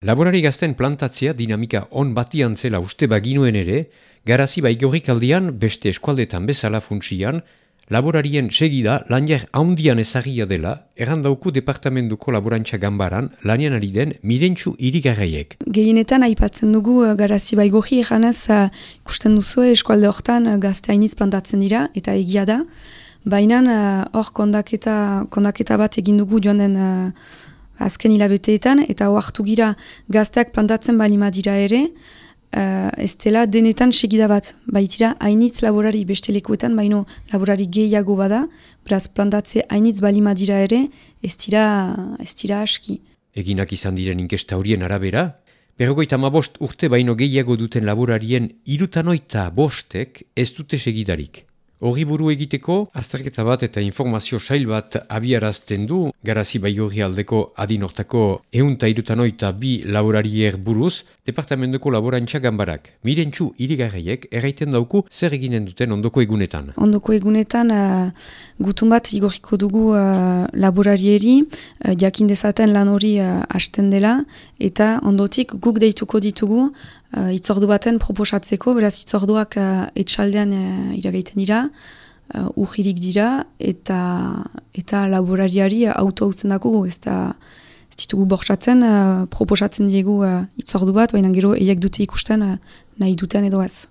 Laborari gazten plantatzea dinamika on batian zela uste baginuen ere, garazi baigorik aldian beste eskualdetan bezala funtsian, laborarien segida lanier haundian ezagia dela, errandauku departamentuko laborantza gambaran lanian ari den mirentxu irigarraiek. Gehienetan aipatzen dugu uh, garazi baigorri eganez uh, ikusten duzu eskualde hortan gazte hainiz plantatzen dira eta egia da. Baina hor kondaketa, kondaketa bat egin dugu joan den azken hilabeteetan eta hartu gira gazteak plantatzen balima dira ere, uh, ez dela denetan segida bat. Baitira, hainitz laborari bestelekuetan, baino laborari gehiago bada, beraz plantatze hainitz balima dira ere, ez dira, ez dira aski. Eginak izan diren inkesta horien arabera, berrogoita ma bost urte baino gehiago duten laborarien irutanoita bostek ez dute segidarik. Horri buru egiteko, azterketa bat eta informazio sail bat abiarazten du, garazi baigorri aldeko adinortako eunta irutanoita bi laborarier buruz, departamentuko laborantza gambarak. Mirentxu irigarreiek erraiten dauku zer eginen duten ondoko egunetan. Ondoko egunetan, uh, gutun bat igoriko dugu uh, laborarieri, uh, jakin dezaten lan hori uh, hasten dela, eta ondotik guk deituko ditugu, uh, itzordu baten proposatzeko, beraz itzorduak uh, etxaldean uh, iragaiten dira, uh, urririk dira, eta eta laborariari auto hau zendako, ez da ez ditugu bortzatzen, uh, proposatzen diegu uh, itzordu bat, baina gero eiek dute ikusten uh, nahi duten edo ez.